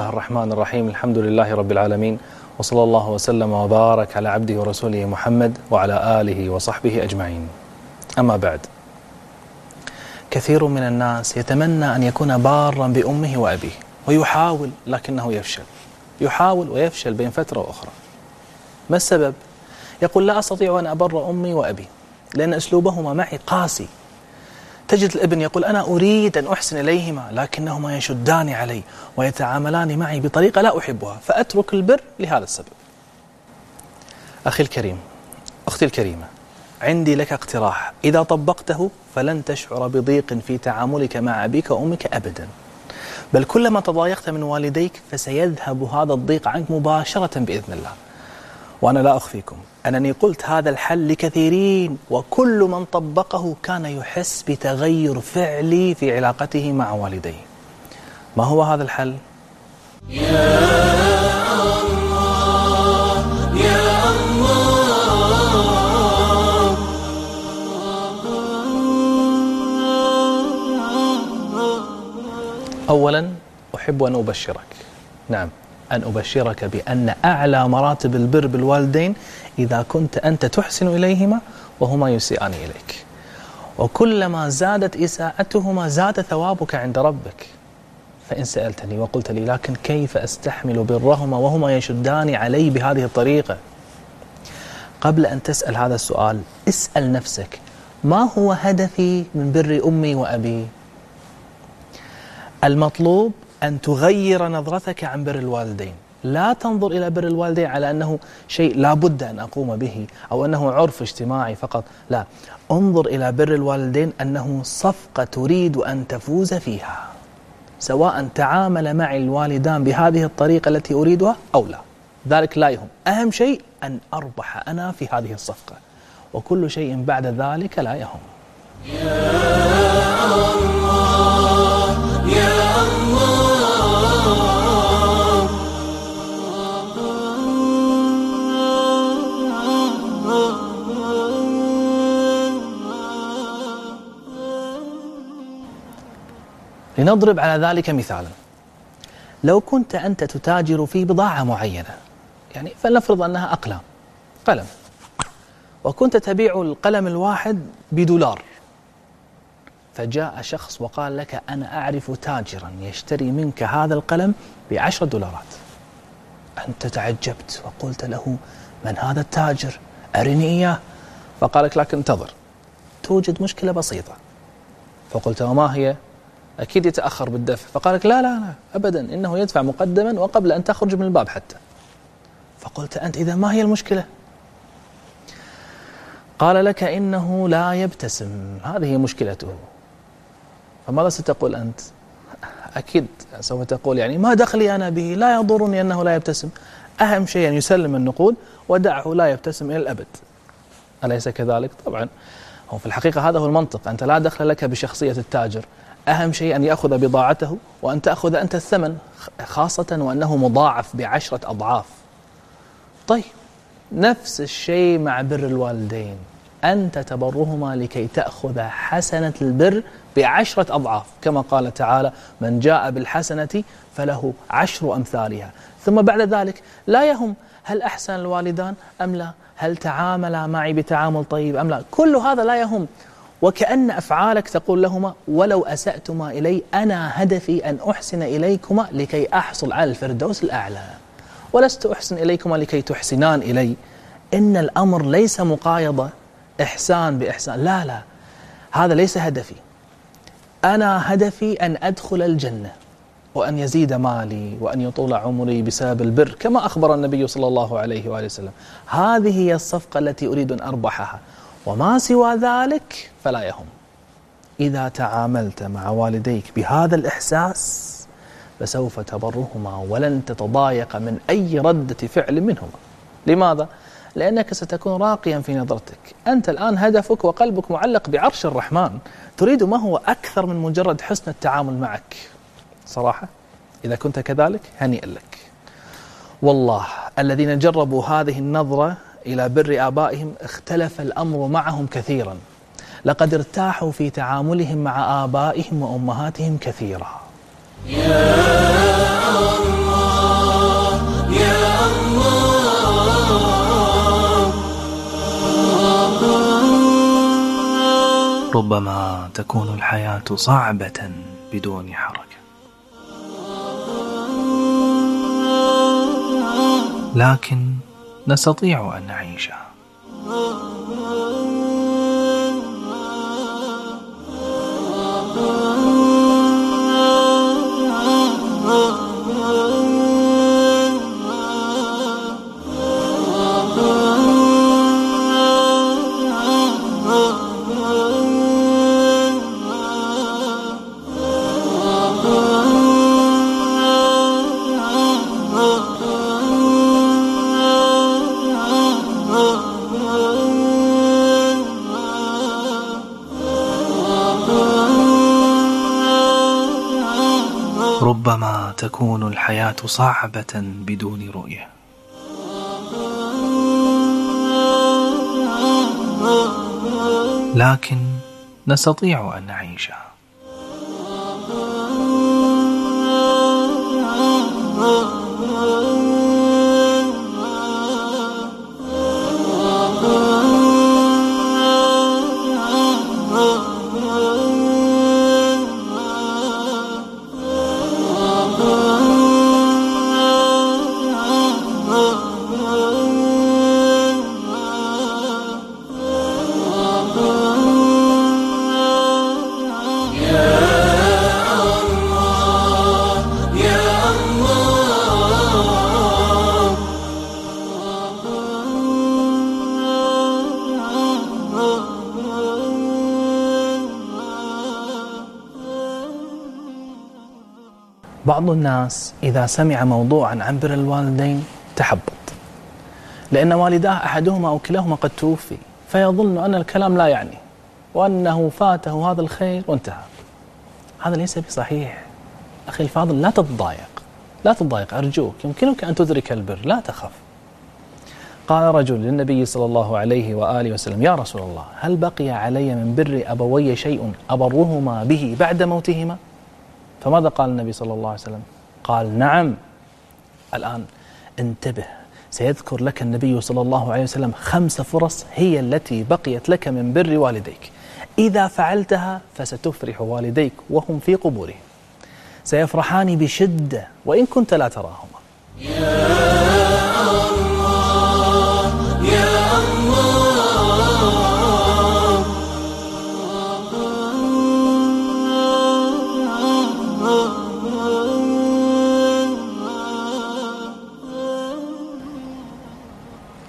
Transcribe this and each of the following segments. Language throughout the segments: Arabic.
الله الرحمن الرحيم الحمد لله رب العالمين وصلى الله وسلم وبارك على عبده ورسوله محمد وعلى آله وصحبه أجمعين أما بعد كثير من الناس يتمنى أن يكون بارا بأمه وأبيه ويحاول لكنه يفشل يحاول ويفشل بين فترة وأخرى ما السبب؟ يقول لا أستطيع أن أبر أمي وأبي لأن أسلوبهما معي قاسي تجد الابن يقول أنا أريد أن أحسن إليهما لكنهما يشدان علي ويتعاملان معي بطريقة لا أحبها فأترك البر لهذا السبب. أخي الكريم أختي الكريمة عندي لك اقتراح. إذا طبقته فلن تشعر بضيق في تعاملك مع أبيك وأمك أبدا. بل كلما تضايقت من والديك فسيذهب هذا الضيق عنك مباشرة بإذن الله. وأنا لا أخفيكم. أنني قلت هذا الحل لكثيرين وكل من طبقه كان يحس بتغير فعلي في علاقته مع والديه. ما هو هذا الحل؟ يا أولا أحب أن أبشرك. نعم. أن أبشرك بأن أعلى مراتب البر بالوالدين إذا كنت أنت تحسن إليهما وهما يسيئان إليك. وكلما زادت إساءتهما زاد ثوابك عند ربك. فإن سألتني وقلت لي لكن كيف أستحمل برهما وهما يشدان علي بهذه الطريقة؟ قبل أن تسأل هذا السؤال اسأل نفسك ما هو هدفي من بر أمي وأبي؟ المطلوب أن تغير نظرتك عن بر الوالدين. لا تنظر إلى بر الوالدين على أنه شيء لا بد أن أقوم به أو أنه عرف اجتماعي فقط. لا انظر إلى بر الوالدين أنه صفقة تريد أن تفوز فيها سواء تعامل معي الوالدان بهذه الطريقة التي أريدها أو لا. ذلك لا يهم. أهم شيء أن أربح أنا في هذه الصفقة وكل شيء بعد ذلك لا يهم. يا الله. لنضرب على ذلك مثالا. لو كنت أنت تتاجر في بضاعة معينة يعني فلنفرض أنها أقلام قلم وكنت تبيع القلم الواحد بدولار فجاء شخص وقال لك أنا أعرف تاجرا يشتري منك هذا القلم بعشرة دولارات. أنت تعجبت وقلت له من هذا التاجر؟ أرني إياه. فقال لك لكن انتظر توجد مشكلة بسيطة. فقلت وما هي؟ أكيد يتأخر بالدفع. فقال لك لا لا لا أبدا إنه يدفع مقدما وقبل أن تخرج من الباب حتى. فقلت أنت إذا ما هي المشكلة؟ قال لك إنه لا يبتسم. هذه مشكلته. فماذا ستقول أنت؟ أكيد سوف تقول يعني ما دخلي أنا به؟ لا يضرني أنه لا يبتسم. أهم شيء أن يسلم النقود ودعه لا يبتسم إلى الأبد. أليس كذلك؟ طبعا. هو في الحقيقة هذا هو المنطق. أنت لا دخل لك بشخصية التاجر. أهم شيء أن يأخذ بضاعته وأن تأخذ أنت الثمن خاصة وأنه مضاعف بعشرة أضعاف. طيب نفس الشيء مع بر الوالدين. أنت تبرهما لكي تأخذ حسنة البر بعشرة أضعاف. كما قال تعالى من جاء بالحسنة فله عشر أمثالها. ثم بعد ذلك لا يهم هل أحسن الوالدان أم لا هل تعاملا معي بتعامل طيب أم لا. كل هذا لا يهم. وكأن أفعالك تقول لهما ولو أسأتما إلي أنا هدفي أن أحسن إليكما لكي أحصل على الفردوس الأعلى. ولست أحسن إليكما لكي تحسنان إلي. إن الأمر ليس مقايضة إحسان بإحسان. لا لا هذا ليس هدفي. أنا هدفي أن أدخل الجنة وأن يزيد مالي وأن يطول عمري بسبب البر كما أخبر النبي صلى الله عليه وآله وسلم. هذه هي الصفقة التي أريد أن أربحها. وما سوى ذلك فلا يهم. إذا تعاملت مع والديك بهذا الإحساس فسوف تبرهما ولن تتضايق من أي ردة فعل منهما. لماذا؟ لأنك ستكون راقيا في نظرتك. أنت الآن هدفك وقلبك معلق بعرش الرحمن. تريد ما هو أكثر من مجرد حسن التعامل معك. صراحة إذا كنت كذلك هنيئا لك. والله الذين جربوا هذه النظرة إلى بر آبائهم اختلف الأمر معهم كثيرا. لقد ارتاحوا في تعاملهم مع آبائهم وأمهاتهم كثيرا. يا الله يا الله ربما تكون الحياة صعبة بدون حركة. لكن نستطيع أن نعيشها تكون الحياة صعبة بدون رؤية. لكن نستطيع أن نعيشها بعض الناس إذا سمع موضوعا عن بر الوالدين تحبط. لأن والداه أحدهما أو كلاهما قد توفي فيظن أن الكلام لا يعني وأنه فاته هذا الخير وانتهى. هذا ليس بصحيح. أخي الفاضل لا تتضايق لا تتضايق أرجوك يمكنك أن تدرك البر لا تخف. قال رجل للنبي صلى الله عليه وآله وسلم يا رسول الله هل بقي علي من بر أبوي شيء أبرهما به بعد موتهما؟ فماذا قال النبي صلى الله عليه وسلم؟ قال نعم. الآن انتبه سيذكر لك النبي صلى الله عليه وسلم خمس فرص هي التي بقيت لك من بر والديك. إذا فعلتها فستفرح والديك وهم في قبورهم. سيفرحان بشدة وإن كنت لا تراهما.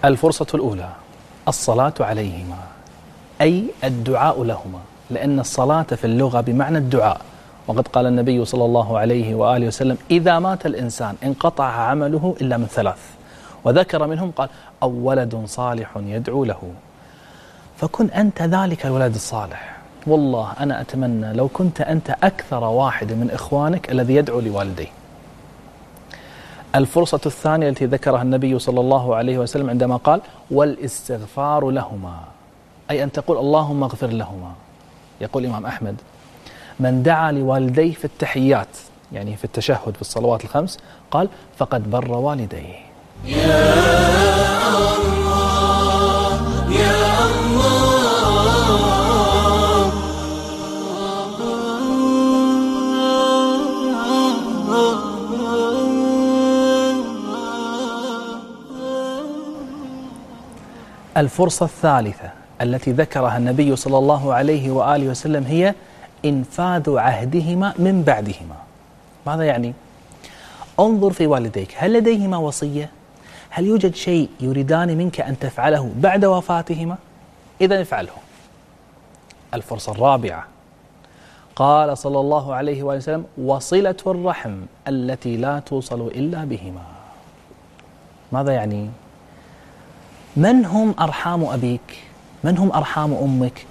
الفرصة الأولى الصلاة عليهما أي الدعاء لهما لأن الصلاة في اللغة بمعنى الدعاء. وقد قال النبي صلى الله عليه وآله وسلم إذا مات الإنسان انقطع عمله إلا من ثلاث. وذكر منهم قال أو ولد صالح يدعو له. فكن أنت ذلك الولد الصالح. والله أنا أتمنى لو كنت أنت أكثر واحد من إخوانك الذي يدعو لوالديه. الفرصة الثانية التي ذكرها النبي صلى الله عليه وسلم عندما قال والإستغفار لهما. أي أن تقول اللهم اغفر لهما. يقول الإمام أحمد. من دعا لوالديه في التحيات يعني في التشهد في الصلوات الخمس قال فقد بر والديه. الفرصة الثالثة التي ذكرها النبي صلى الله عليه وآله وسلم هي إنفاذ عهدهما من بعدهما ماذا يعني؟ انظر في والديك هل لديهما وصية؟ هل يوجد شيء يريدان منك أن تفعله بعد وفاتهما؟ إذا افعله الفرصة الرابعة قال صلى الله عليه وآله وسلم وصلة الرحم التي لا توصل إلا بهما ماذا يعني؟ من هم أرحام أبيك؟ من هم أرحام أمك؟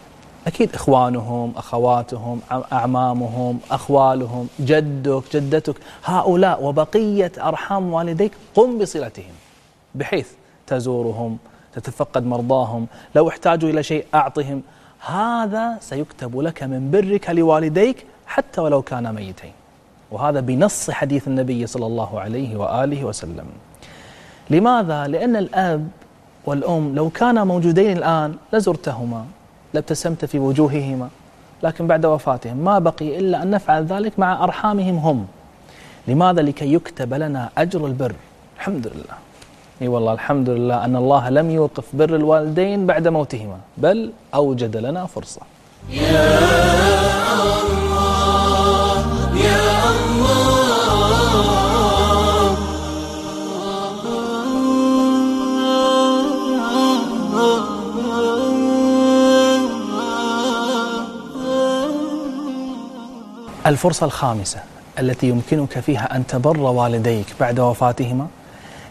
أكيد إخوانهم أخواتهم أعمامهم أخوالهم جدك جدتك. هؤلاء وبقية أرحام والديك قم بصلتهم بحيث تزورهم تتفقد مرضاهم. لو احتاجوا إلى شيء أعطهم. هذا سيكتب لك من برك لوالديك حتى ولو كانا ميتين. وهذا بنص حديث النبي صلى الله عليه وآله وسلم. لماذا؟ لأن الأب والأم لو كانا موجودين الآن لزرتهما لابتسمت في وجوههما لكن بعد وفاتهم ما بقي إلا أن نفعل ذلك مع أرحامهم هم. لماذا؟ لكي يكتب لنا أجر البر؟ الحمد لله. إي والله الحمد لله أن الله لم يوقف بر الوالدين بعد موتهما بل أوجد لنا فرصة. الفرصة الخامسة التي يمكنك فيها أن تبر والديك بعد وفاتهما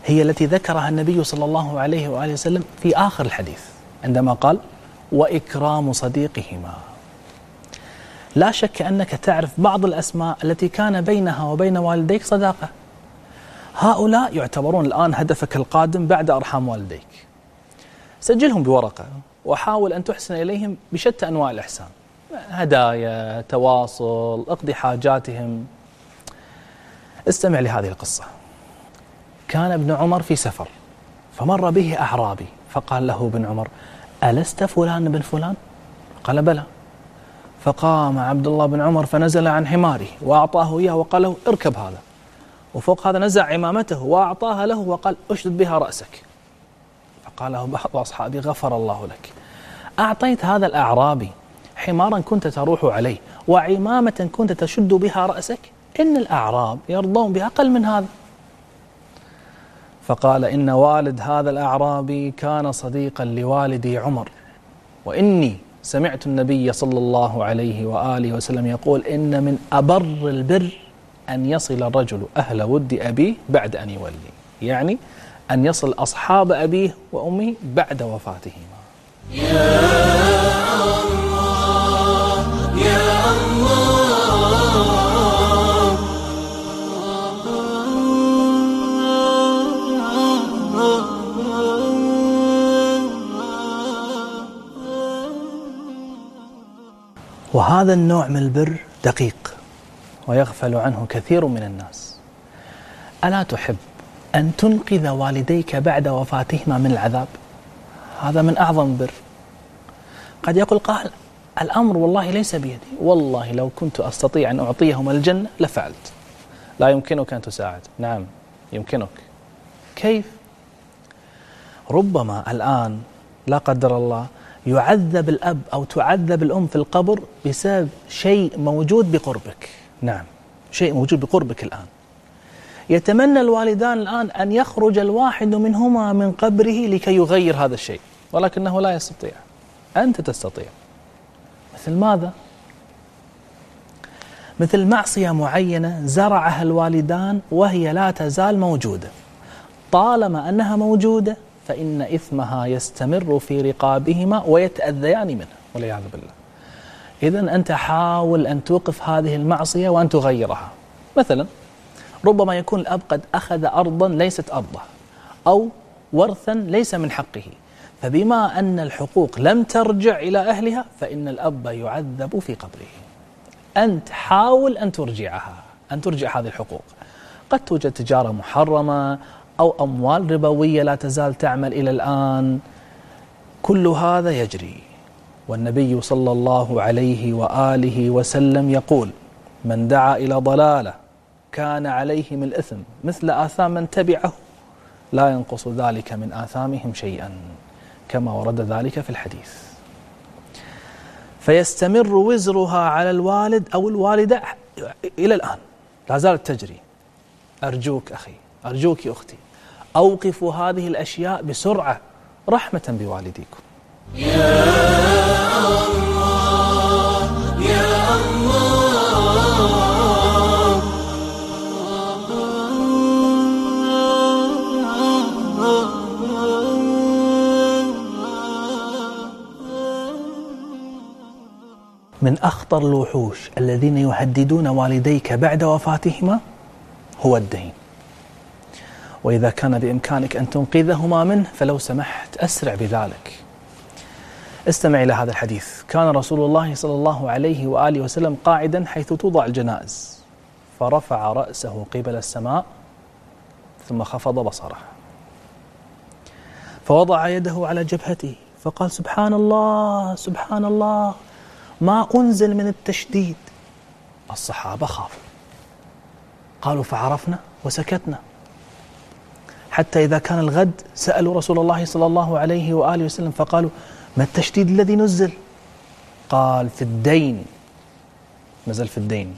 هي التي ذكرها النبي صلى الله عليه وآله وسلم في آخر الحديث عندما قال وإكرام صديقهما. لا شك أنك تعرف بعض الأسماء التي كان بينها وبين والديك صداقة. هؤلاء يعتبرون الآن هدفك القادم بعد أرحام والديك. سجلهم بورقة وحاول أن تحسن إليهم بشتى أنواع الإحسان. هدايا تواصل اقضي حاجاتهم. استمع لهذه القصة. كان ابن عمر في سفر فمر به أعرابي فقال له ابن عمر ألست فلان بن فلان؟ قال بلى. فقام عبد الله بن عمر فنزل عن حماره وأعطاه إياه وقال له اركب هذا. وفوق هذا نزع عمامته وأعطاها له وقال أشدد بها رأسك. فقال له بعض أصحابي غفر الله لك. أعطيت هذا الأعرابي. حمارا كنت تروح عليه وعمامة كنت تشد بها رأسك إن الأعراب يرضون بأقل من هذا. فقال إن والد هذا الأعرابي كان صديقا لوالدي عمر وإني سمعت النبي صلى الله عليه وآله وسلم يقول إن من أبر البر أن يصل الرجل أهل ود أبيه بعد أن يولي يعني أن يصل أصحاب أبيه وأمه بعد وفاتهما. وهذا النوع من البر دقيق ويغفل عنه كثير من الناس. ألا تحب أن تنقذ والديك بعد وفاتهما من العذاب؟ هذا من أعظم البر قد يقول قائل الأمر والله ليس بيدي. والله لو كنت أستطيع أن أعطيهما الجنة لفعلت. لا يمكنك أن تساعد. نعم يمكنك. كيف؟ ربما الآن لا قدر الله يعذب الأب أو تعذب الأم في القبر بسبب شيء موجود بقربك. نعم شيء موجود بقربك الآن. يتمنى الوالدان الآن أن يخرج الواحد منهما من قبره لكي يغير هذا الشيء ولكنه لا يستطيع. أنت تستطيع. مثل ماذا؟ مثل معصية معينة زرعها الوالدان وهي لا تزال موجودة. طالما أنها موجودة فإن إثمها يستمر في رقابهما ويتأذيان منه والعياذ بالله. إذا أنت حاول أن توقف هذه المعصية وأن تغيرها. مثلا ربما يكون الأب قد أخذ أرضا ليست أرضه أو ورثا ليس من حقه. فبما أن الحقوق لم ترجع إلى أهلها فإن الأب يعذب في قبره. أنت حاول أن ترجعها أن ترجع هذه الحقوق. قد توجد تجارة محرمة أو أموال ربوية لا تزال تعمل إلى الآن. كل هذا يجري. والنبي صلى الله عليه وآله وسلم يقول من دعا إلى ضلالة كان عليهم الإثم مثل آثام من تبعه. لا ينقص ذلك من آثامهم شيئا. كما ورد ذلك في الحديث. فيستمر وزرها على الوالد أو الوالدة إلى الآن. لا زالت تجري. أرجوك أخي أرجوك أختي. أوقفوا هذه الأشياء بسرعة رحمة بوالديكم. يا الله يا الله من أخطر الوحوش الذين يهددون والديك بعد وفاتهما هو الدين. وإذا كان بإمكانك أن تنقذهما منه فلو سمحت أسرع بذلك. استمع إلى هذا الحديث. كان رسول الله صلى الله عليه وآله وسلم قاعدا حيث توضع الجنائز. فرفع رأسه قبل السماء ثم خفض بصره. فوضع يده على جبهته فقال سبحان الله سبحان الله ما أنزل من التشديد. الصحابة خافوا. قالوا فعرفنا وسكتنا. حتى إذا كان الغد سألوا رسول الله صلى الله عليه وآله وسلم فقالوا ما التشديد الذي نزل؟ قال في الدين. نزل في الدين.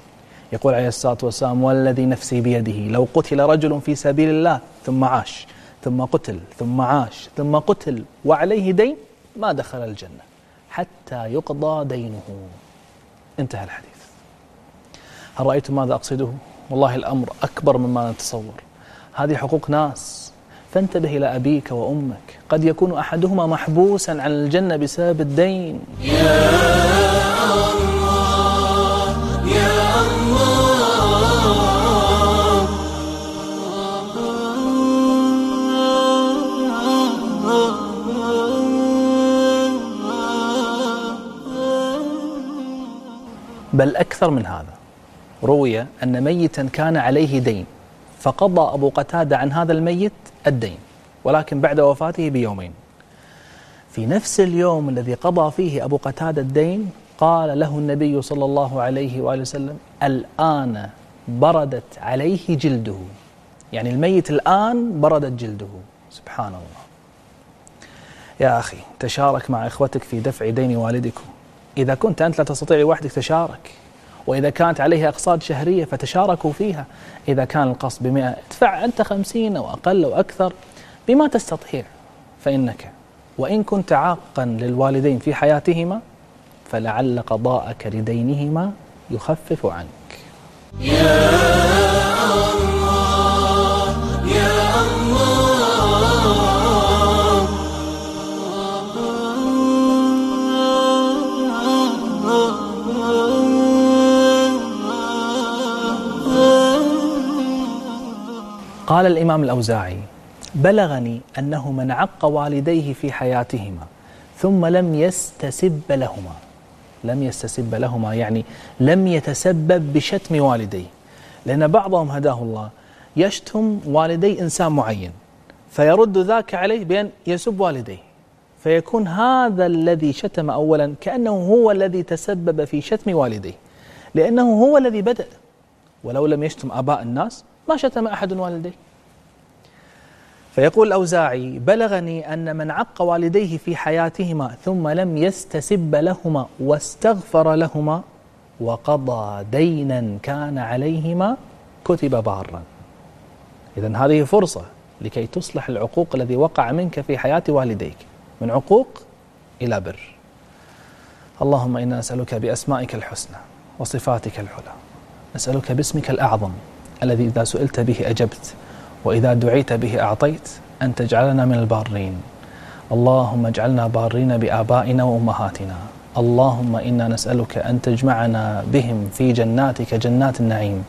يقول عليه الصلاة والسلام والذي نفسي بيده لو قتل رجل في سبيل الله ثم عاش ثم قتل ثم عاش ثم قتل وعليه دين ما دخل الجنة حتى يقضى دينه. انتهى الحديث. هل رأيتم ماذا أقصده؟ والله الأمر أكبر مما نتصور. هذه حقوق ناس. فانتبه إلى أبيك وأمك. قد يكون أحدهما محبوسا عن الجنة بسبب الدين. يا بل أكثر من هذا روي أن ميتا كان عليه دين. فقضى أبو قتادة عن هذا الميت الدين ولكن بعد وفاته بيومين. في نفس اليوم الذي قضى فيه أبو قتادة الدين قال له النبي صلى الله عليه وآله وسلم الآن بردت عليه جلده. يعني الميت الآن بردت جلده. سبحان الله. يا أخي تشارك مع إخوتك في دفع دين والدكم. إذا كنت أنت لا تستطيع لوحدك تشارك. وإذا كانت عليها أقساط شهرية فتشاركوا فيها. إذا كان القسط بمئة ادفع أنت خمسين أو أقل أو أكثر بما تستطيع فإنك وإن كنت عاقا للوالدين في حياتهما فلعل قضاءك لدينهما يخفف عنك. قال الإمام الأوزاعي بلغني أنه من عق والديه في حياتهما ثم لم يستسب لهما. لم يستسب لهما يعني لم يتسبب بشتم والديه لأن بعضهم هداه الله يشتم والدي إنسان معين فيرد ذاك عليه بأن يسب والديه فيكون هذا الذي شتم أولا كأنه هو الذي تسبب في شتم والديه لأنه هو الذي بدأ ولو لم يشتم آباء الناس ما شتم أحد والديه. فيقول الأوزاعي بلغني أن من عق والديه في حياتهما ثم لم يستسب لهما واستغفر لهما وقضى دينا كان عليهما كتب بارا. إذا هذه فرصة لكي تصلح العقوق الذي وقع منك في حياة والديك من عقوق إلى بر. اللهم إنا نسألك بأسمائك الحسنى وصفاتك العلى. نسألك باسمك الأعظم. الذي إذا سئلت به أجبت وإذا دعيت به أعطيت أن تجعلنا من البارين. اللهم اجعلنا بارين بآبائنا وأمهاتنا. اللهم إنا نسألك أن تجمعنا بهم في جناتك جنات النعيم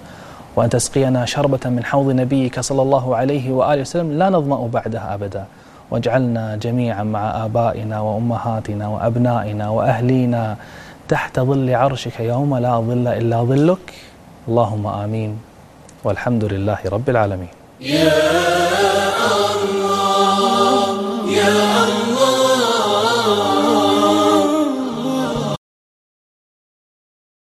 وأن تسقينا شربة من حوض نبيك صلى الله عليه وآله وسلم لا نظمأ بعدها أبدا. واجعلنا جميعا مع آبائنا وأمهاتنا وأبنائنا وأهلينا تحت ظل عرشك يوم لا ظل إلا ظلك. اللهم آمين. والحمد لله رب العالمين. يا الله يا الله.